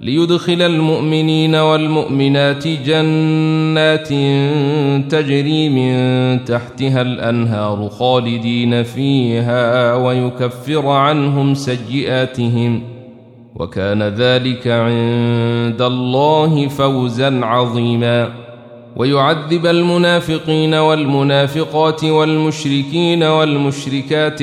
ليدخل المؤمنين والمؤمنات جنات تجري من تحتها الأنهار خالدين فيها ويكفر عنهم سيئاتهم وكان ذلك عند الله فوزا عظيما ويعذب المنافقين والمنافقات والمشركين والمشركات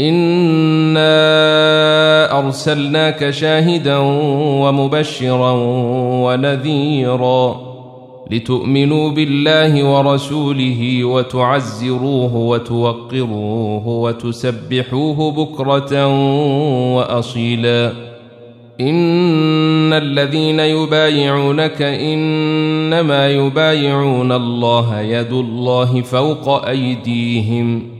انا ارسلناك شاهدا ومبشرا ونذيرا لتؤمنوا بالله ورسوله وتعزروه وتوقروه وتسبحوه بكره واصيلا ان الذين يبايعونك انما يبايعون الله يد الله فوق ايديهم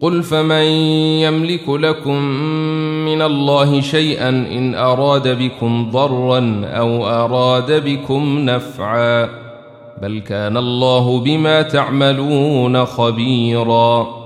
قل فمن يملك لكم من الله شيئا ان اراد بكم ضرا أو اراد بكم نفعا بل كان الله بما تعملون خبيرا